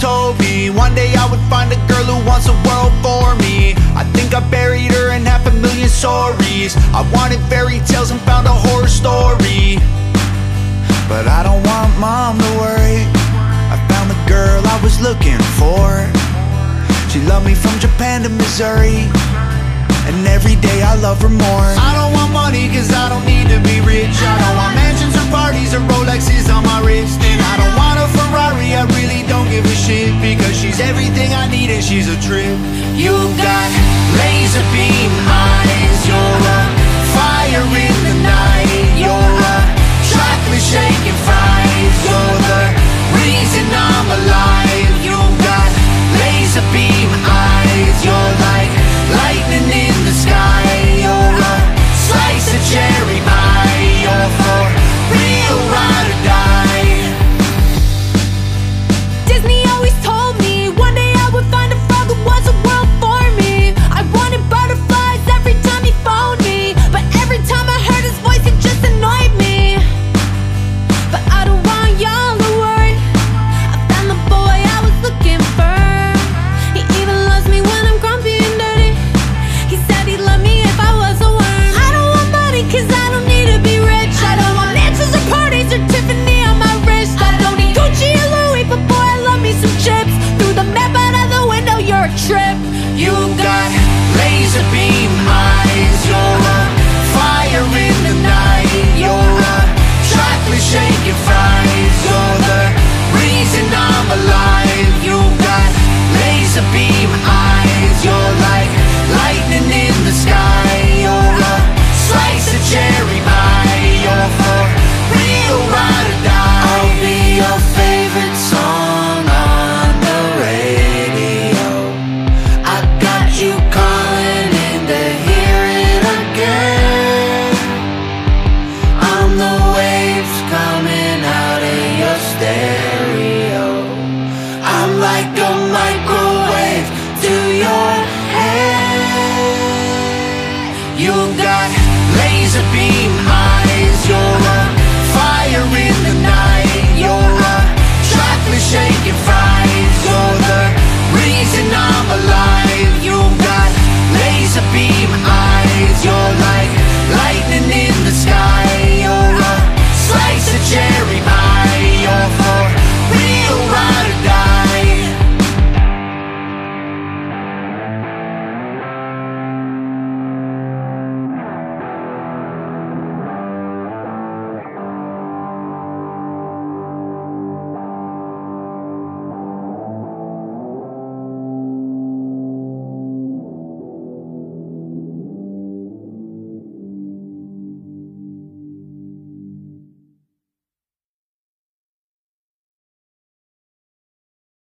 told me One day I would find a girl who wants the world for me. I think I buried her in half a million stories. I wanted fairy tales and found a horror story. But I don't want mom to worry. I found the girl I was looking for. She loved me from Japan to Missouri. And every day I love her more. I don't want money cause I don't need to be rich. I don't want Need and she's a trip. You got laser beam eyes, you're a fire in Like